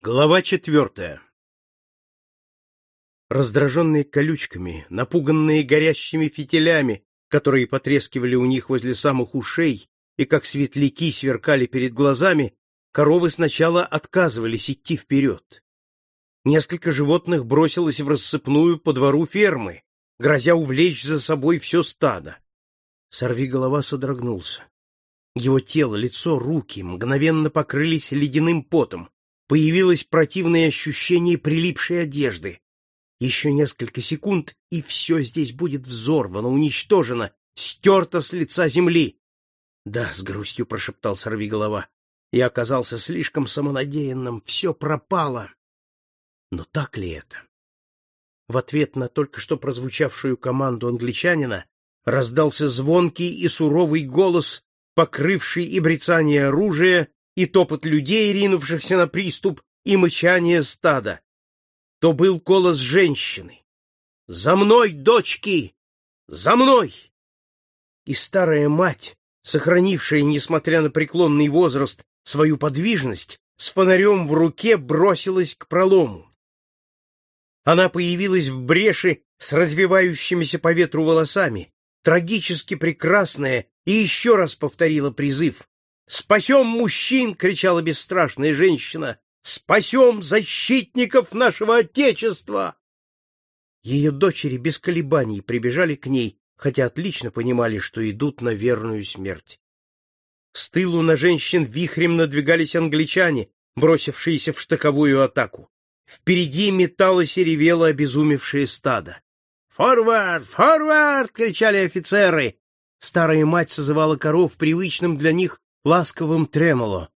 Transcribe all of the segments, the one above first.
Глава четвертая Раздраженные колючками, напуганные горящими фитилями, которые потрескивали у них возле самых ушей и как светляки сверкали перед глазами, коровы сначала отказывались идти вперед. Несколько животных бросилось в рассыпную по двору фермы, грозя увлечь за собой все стадо. Сорвиголова содрогнулся. Его тело, лицо, руки мгновенно покрылись ледяным потом. Появилось противное ощущение прилипшей одежды. Еще несколько секунд, и все здесь будет взорвано, уничтожено, стерто с лица земли. Да, с грустью прошептал сорвиголова. Я оказался слишком самонадеянным, все пропало. Но так ли это? В ответ на только что прозвучавшую команду англичанина раздался звонкий и суровый голос, покрывший и брецание оружия, и топот людей, ринувшихся на приступ, и мычание стада. То был голос женщины. «За мной, дочки! За мной!» И старая мать, сохранившая, несмотря на преклонный возраст, свою подвижность, с фонарем в руке бросилась к пролому. Она появилась в бреши с развивающимися по ветру волосами, трагически прекрасная, и еще раз повторила призыв. «Спасем мужчин!» — кричала бесстрашная женщина. «Спасем защитников нашего Отечества!» Ее дочери без колебаний прибежали к ней, хотя отлично понимали, что идут на верную смерть. С тылу на женщин вихрем надвигались англичане, бросившиеся в штыковую атаку. Впереди металось и ревело обезумевшее стадо. «Форвард! Форвард!» — кричали офицеры. Старая мать созывала коров привычным для них ласковым тремоло.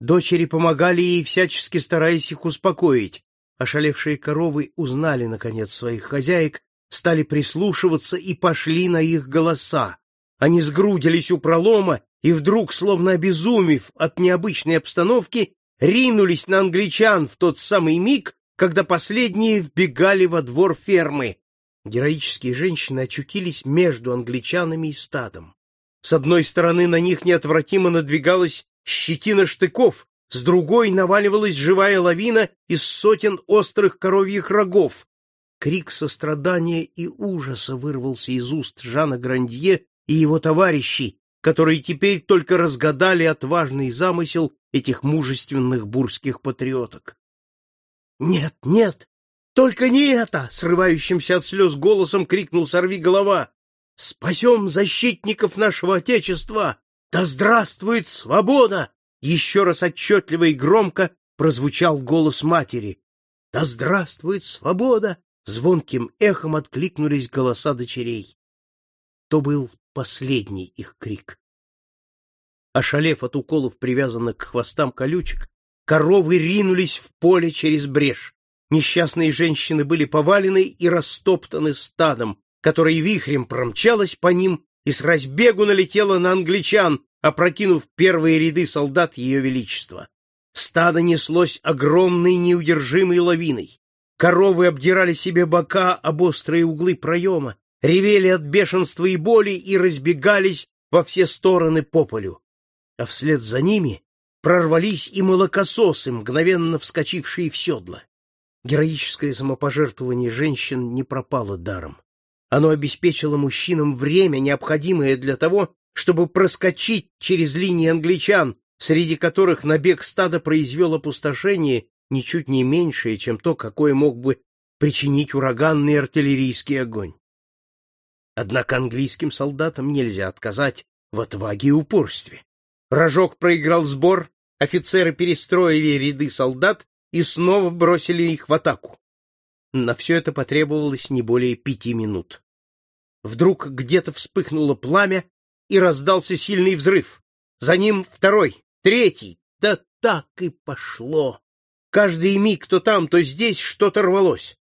Дочери помогали ей, всячески стараясь их успокоить. Ошалевшие коровы узнали, наконец, своих хозяек, стали прислушиваться и пошли на их голоса. Они сгрудились у пролома и вдруг, словно обезумев от необычной обстановки, ринулись на англичан в тот самый миг, когда последние вбегали во двор фермы. Героические женщины очутились между англичанами и стадом. С одной стороны на них неотвратимо надвигалась щетина штыков, с другой наваливалась живая лавина из сотен острых коровьих рогов. Крик сострадания и ужаса вырвался из уст Жана Грандье и его товарищей, которые теперь только разгадали отважный замысел этих мужественных бурских патриоток. «Нет, нет, только не это!» — срывающимся от слез голосом крикнул сорви голова. Спасем защитников нашего Отечества! Да здравствует свобода! Еще раз отчетливо и громко прозвучал голос матери. Да здравствует свобода! Звонким эхом откликнулись голоса дочерей. То был последний их крик. Ошалев от уколов, привязанных к хвостам колючек, коровы ринулись в поле через брешь. Несчастные женщины были повалены и растоптаны стадом, которая вихрем промчалась по ним и с разбегу налетела на англичан, опрокинув первые ряды солдат Ее Величества. Стадо неслось огромной неудержимой лавиной. Коровы обдирали себе бока об острые углы проема, ревели от бешенства и боли и разбегались во все стороны по полю. А вслед за ними прорвались и молокососы, мгновенно вскочившие в седла. Героическое самопожертвование женщин не пропало даром. Оно обеспечило мужчинам время, необходимое для того, чтобы проскочить через линии англичан, среди которых набег стада произвел опустошение ничуть не меньшее, чем то, какое мог бы причинить ураганный артиллерийский огонь. Однако английским солдатам нельзя отказать в отваге и упорстве. Рожок проиграл сбор, офицеры перестроили ряды солдат и снова бросили их в атаку. На все это потребовалось не более пяти минут. Вдруг где-то вспыхнуло пламя, и раздался сильный взрыв. За ним второй, третий. Да так и пошло. Каждый миг то там, то здесь что-то рвалось.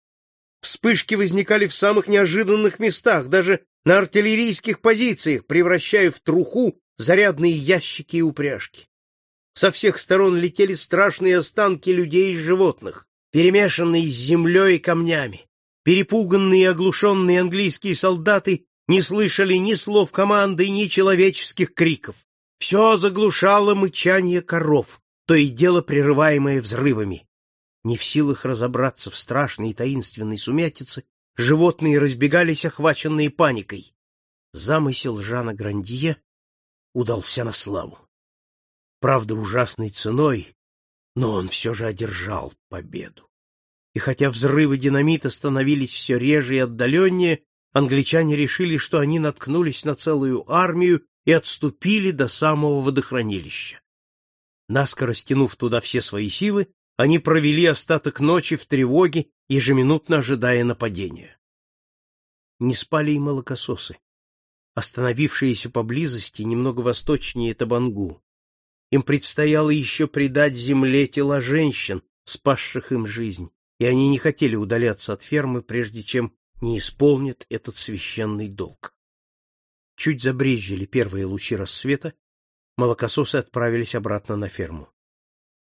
Вспышки возникали в самых неожиданных местах, даже на артиллерийских позициях, превращая в труху зарядные ящики и упряжки. Со всех сторон летели страшные останки людей и животных перемешанный с землей и камнями. Перепуганные и оглушенные английские солдаты не слышали ни слов команды, ни человеческих криков. Все заглушало мычание коров, то и дело прерываемое взрывами. Не в силах разобраться в страшной и таинственной сумятице, животные разбегались, охваченные паникой. Замысел Жана Грандье удался на славу. Правда, ужасной ценой, но он все же одержал победу. И хотя взрывы динамита становились все реже и отдаленнее, англичане решили, что они наткнулись на целую армию и отступили до самого водохранилища. Наскоро стянув туда все свои силы, они провели остаток ночи в тревоге, ежеминутно ожидая нападения. Не спали и молокососы, остановившиеся поблизости немного восточнее Табангу. Им предстояло еще предать земле тела женщин, спасших им жизнь, и они не хотели удаляться от фермы, прежде чем не исполнят этот священный долг. Чуть забрезжили первые лучи рассвета, молокососы отправились обратно на ферму.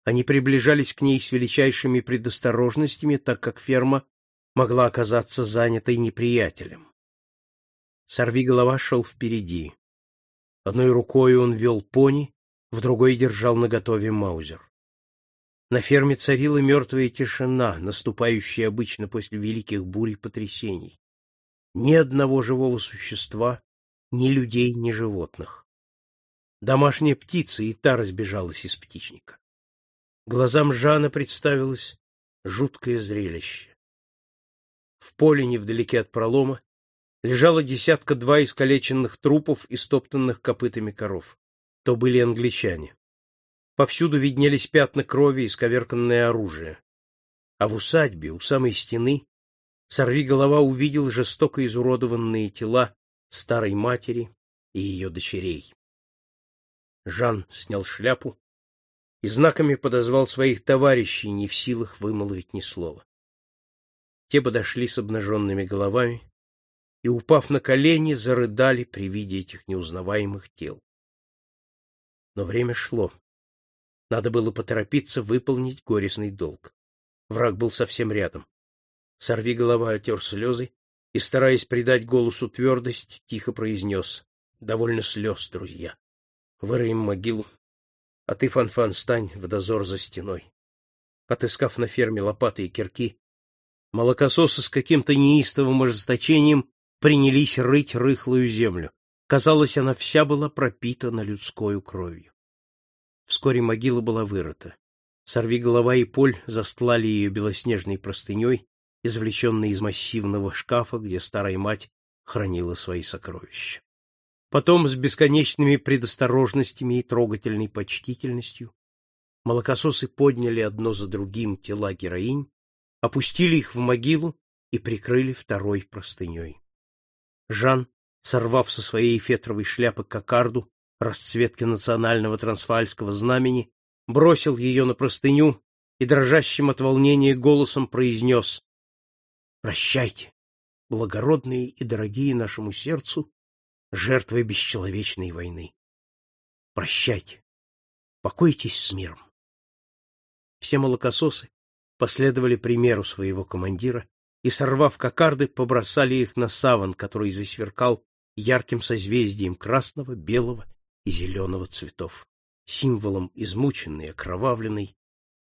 Они приближались к ней с величайшими предосторожностями, так как ферма могла оказаться занятой неприятелем. Сорвиголова шел впереди. Одной рукой он вел пони, в другой держал наготове маузер. На ферме царила мертвая тишина, наступающая обычно после великих бурь и потрясений. Ни одного живого существа, ни людей, ни животных. Домашняя птица и та разбежалась из птичника. Глазам Жана представилось жуткое зрелище. В поле невдалеке от пролома лежало десятка-два искалеченных трупов и стоптанных копытами коров. То были англичане. Повсюду виднелись пятна крови и сковерканное оружие. А в усадьбе, у самой стены, сорви голова увидел жестоко изуродованные тела старой матери и ее дочерей. Жан снял шляпу и знаками подозвал своих товарищей, не в силах вымолвить ни слова. Те подошли с обнаженными головами и, упав на колени, зарыдали при виде этих неузнаваемых тел. Но время шло. Надо было поторопиться выполнить горестный долг. Враг был совсем рядом. Сорви голова отер слезы и, стараясь придать голосу твердость, тихо произнес. Довольно слез, друзья. Выроем могилу, а ты, Фанфан, -фан, стань в дозор за стеной. Отыскав на ферме лопаты и кирки, молокососы с каким-то неистовым ожесточением принялись рыть рыхлую землю. Казалось, она вся была пропитана людской кровью. Вскоре могила была вырыта. Сорви голова и Поль застлали ее белоснежной простыней, извлеченной из массивного шкафа, где старая мать хранила свои сокровища. Потом с бесконечными предосторожностями и трогательной почтительностью молокососы подняли одно за другим тела героинь, опустили их в могилу и прикрыли второй простыней. Жан, сорвав со своей фетровой шляпы кокарду, расцветки национального трансваальского знамени, бросил ее на простыню и дрожащим от волнения голосом произнес «Прощайте, благородные и дорогие нашему сердцу, жертвы бесчеловечной войны. Прощайте, покойтесь с миром». Все молокососы последовали примеру своего командира и, сорвав кокарды, побросали их на саван, который засверкал ярким созвездием красного, белого и зеленого цветов, символом измученной, окровавленной,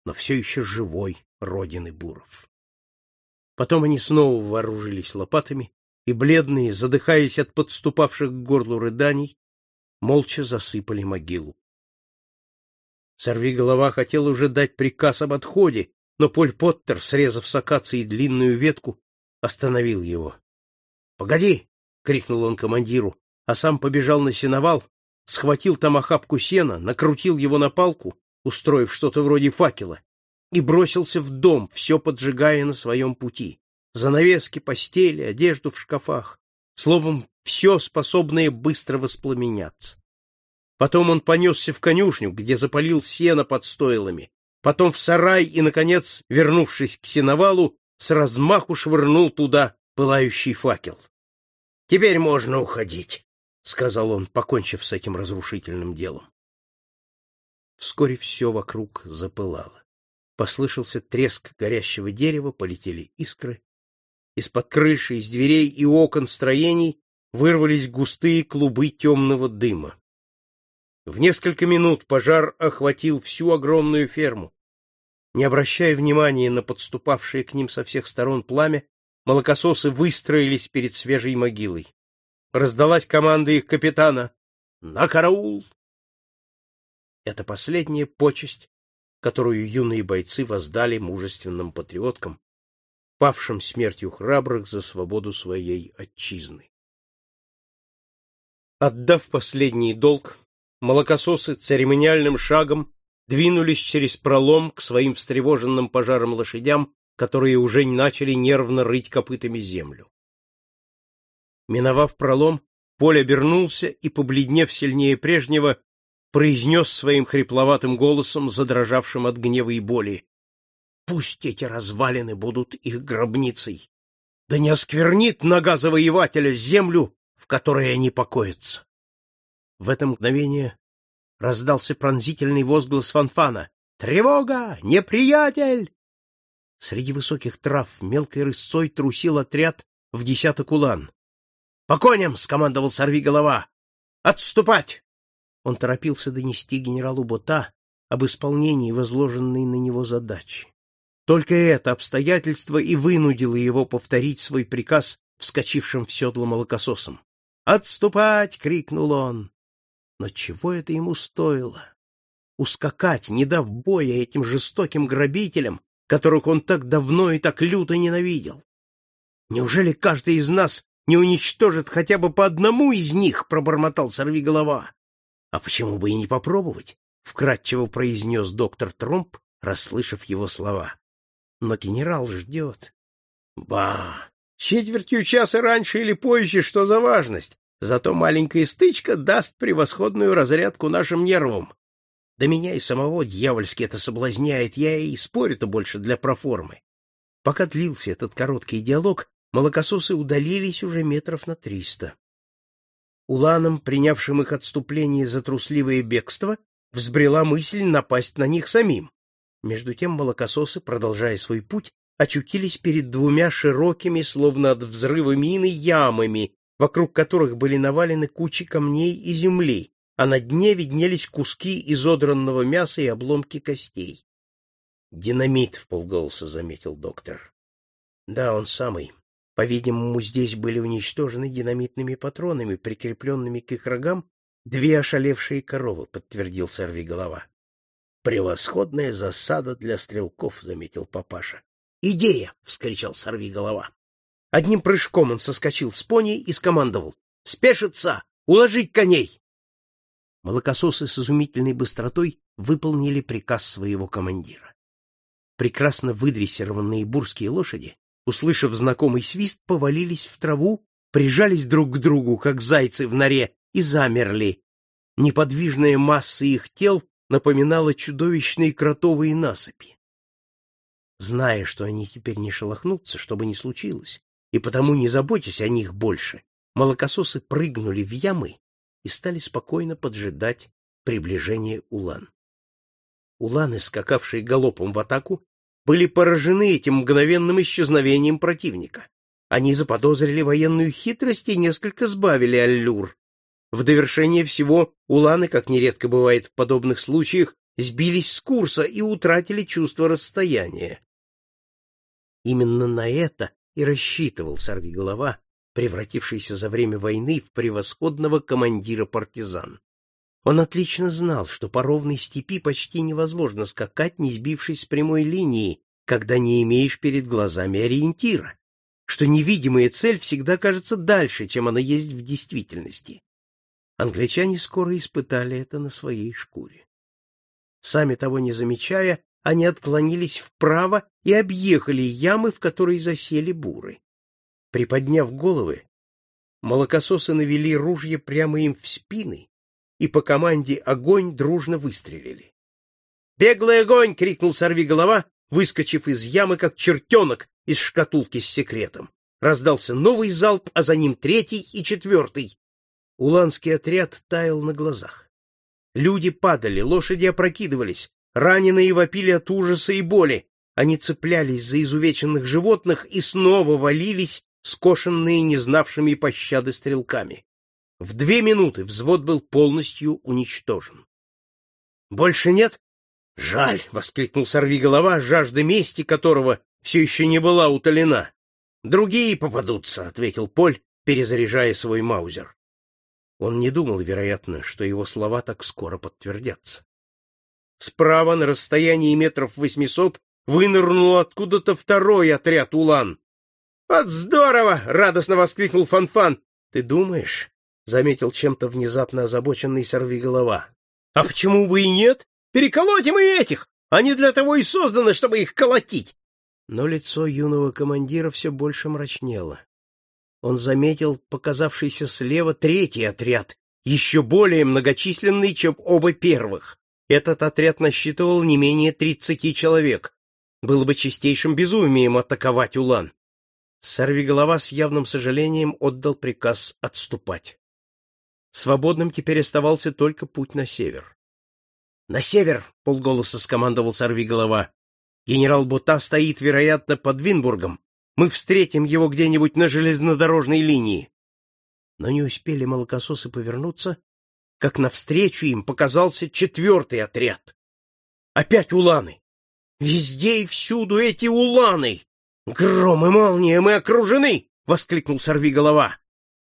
но все еще живой родины буров. Потом они снова вооружились лопатами и, бледные, задыхаясь от подступавших к горлу рыданий, молча засыпали могилу. Сорви голова хотел уже дать приказ об отходе, но Поль Поттер, срезав с акации длинную ветку, остановил его. — Погоди! — крикнул он командиру, а сам побежал на сеновал схватил там охапку сена, накрутил его на палку, устроив что-то вроде факела, и бросился в дом, все поджигая на своем пути. Занавески, постели, одежду в шкафах. Словом, все, способное быстро воспламеняться. Потом он понесся в конюшню, где запалил сено под стойлами, потом в сарай и, наконец, вернувшись к сеновалу, с размаху швырнул туда пылающий факел. — Теперь можно уходить сказал он, покончив с этим разрушительным делом. Вскоре все вокруг запылало. Послышался треск горящего дерева, полетели искры. Из-под крыши, из дверей и окон строений вырвались густые клубы темного дыма. В несколько минут пожар охватил всю огромную ферму. Не обращая внимания на подступавшее к ним со всех сторон пламя, молокососы выстроились перед свежей могилой. Раздалась команда их капитана «На караул!». Это последняя почесть, которую юные бойцы воздали мужественным патриоткам, павшим смертью храбрых за свободу своей отчизны. Отдав последний долг, молокососы церемониальным шагом двинулись через пролом к своим встревоженным пожаром лошадям, которые уже начали нервно рыть копытами землю. Миновав пролом, Поль обернулся и, побледнев сильнее прежнего, произнес своим хрипловатым голосом, задрожавшим от гнева и боли, «Пусть эти развалины будут их гробницей, да не осквернит нога завоевателя землю, в которой они покоятся». В это мгновение раздался пронзительный возглас Фанфана. «Тревога! Неприятель!» Среди высоких трав мелкой рысцой трусил отряд в десяток улан. «По коням!» — скомандовал сорвиголова. «Отступать!» Он торопился донести генералу Бота об исполнении возложенной на него задачи. Только это обстоятельство и вынудило его повторить свой приказ вскочившим в седло молокососом. «Отступать!» — крикнул он. Но чего это ему стоило? Ускакать, не дав боя этим жестоким грабителям, которых он так давно и так люто ненавидел. Неужели каждый из нас не уничтожит хотя бы по одному из них, пробормотал сорвиголова. А почему бы и не попробовать? вкратчиво произнес доктор Тромп, расслышав его слова. Но генерал ждет. Ба! Четвертью часа раньше или позже, что за важность? Зато маленькая стычка даст превосходную разрядку нашим нервам. Да меня и самого дьявольски это соблазняет, я и спорю-то больше для проформы. Пока длился этот короткий диалог, молокососы удалились уже метров на триста. Уланам, принявшим их отступление за трусливое бегство, взбрела мысль напасть на них самим. Между тем молокососы, продолжая свой путь, очутились перед двумя широкими, словно от взрыва мины, ямами, вокруг которых были навалены кучи камней и земли, а на дне виднелись куски изодранного мяса и обломки костей. «Динамит», — в полголоса заметил доктор. «Да, он самый. По-видимому, здесь были уничтожены динамитными патронами, прикрепленными к их рогам, две ошалевшие коровы», — подтвердил сорвиголова. «Превосходная засада для стрелков», — заметил папаша. «Идея!» — вскричал сорвиголова. Одним прыжком он соскочил с пони и скомандовал. «Спешиться! Уложить коней!» Молокососы с изумительной быстротой выполнили приказ своего командира. Прекрасно выдрессированные бурские лошади, услышав знакомый свист, повалились в траву, прижались друг к другу, как зайцы в норе, и замерли. Неподвижная масса их тел напоминала чудовищные кротовые насыпи. Зная, что они теперь не шелохнутся, что бы ни случилось, и потому, не заботясь о них больше, молокососы прыгнули в ямы и стали спокойно поджидать приближения улан. Уланы, скакавшие галопом в атаку, были поражены этим мгновенным исчезновением противника. Они заподозрили военную хитрость и несколько сбавили аллюр. В довершение всего уланы, как нередко бывает в подобных случаях, сбились с курса и утратили чувство расстояния. Именно на это и рассчитывал сорвиголова, превратившийся за время войны в превосходного командира партизан. Он отлично знал, что по ровной степи почти невозможно скакать, не сбившись с прямой линии, когда не имеешь перед глазами ориентира, что невидимая цель всегда кажется дальше, чем она есть в действительности. Англичане скоро испытали это на своей шкуре. Сами того не замечая, они отклонились вправо и объехали ямы, в которые засели буры. Приподняв головы, молокососы навели ружья прямо им в спины и по команде огонь дружно выстрелили. «Беглый огонь!» — крикнул сорвиголова, выскочив из ямы, как чертенок из шкатулки с секретом. Раздался новый залп, а за ним третий и четвертый. Уланский отряд таял на глазах. Люди падали, лошади опрокидывались, Раненые вопили от ужаса и боли. Они цеплялись за изувеченных животных и снова валились, скошенные не знавшими пощады стрелками. В две минуты взвод был полностью уничтожен. — Больше нет? Жаль, воскликнул сорвиголова, жажда мести которого все еще не была утолена. Другие попадутся, ответил Поль, перезаряжая свой маузер. Он не думал, вероятно, что его слова так скоро подтвердятся. Справа, на расстоянии метров восьмисот, вынырнул откуда-то второй отряд улан. «Вот здорово!» — радостно воскликнул Фанфан. «Ты думаешь?» — заметил чем-то внезапно озабоченный сорвиголова. «А почему бы и нет? Переколотим и этих! Они для того и созданы, чтобы их колотить!» Но лицо юного командира все больше мрачнело. Он заметил показавшийся слева третий отряд, еще более многочисленный, чем оба первых. Этот отряд насчитывал не менее тридцати человек. Было бы чистейшим безумием атаковать Улан. Сорвиголова с явным сожалением отдал приказ отступать. Свободным теперь оставался только путь на север. — На север! — полголоса скомандовал Сорвиголова. — Генерал Бута стоит, вероятно, под Винбургом. Мы встретим его где-нибудь на железнодорожной линии. Но не успели молокососы повернуться, как навстречу им показался четвертый отряд. Опять уланы! Везде и всюду эти уланы! Гром и молния, мы окружены! — воскликнул сорвиголова.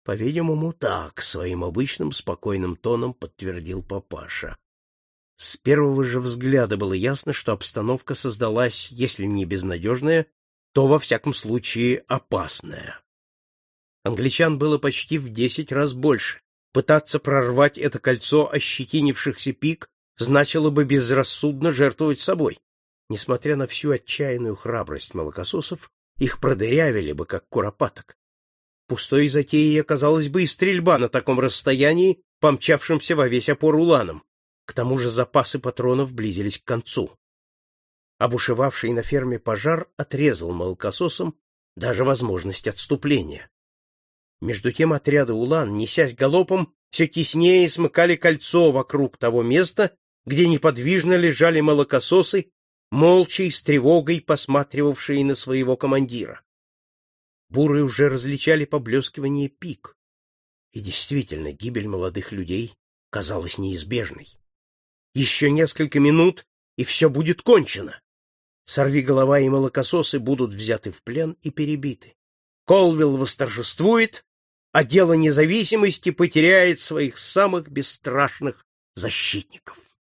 По-видимому, так, своим обычным спокойным тоном подтвердил папаша. С первого же взгляда было ясно, что обстановка создалась, если не безнадежная, то, во всяком случае, опасная. Англичан было почти в десять раз больше. Пытаться прорвать это кольцо ощетинившихся пик значило бы безрассудно жертвовать собой. Несмотря на всю отчаянную храбрость молокососов, их продырявили бы, как куропаток. Пустой затеей оказалась бы и стрельба на таком расстоянии, помчавшимся во весь опор уланом. К тому же запасы патронов близились к концу. Обушевавший на ферме пожар отрезал молокососам даже возможность отступления. Между тем отряды улан, несясь галопом, все теснее смыкали кольцо вокруг того места, где неподвижно лежали молокососы, молча и с тревогой посматривавшие на своего командира. Буры уже различали поблескивание пик. И действительно, гибель молодых людей казалась неизбежной. Еще несколько минут, и все будет кончено. Сорви голова и молокососы будут взяты в плен и перебиты. Колвилл восторжествует, а дело независимости потеряет своих самых бесстрашных защитников.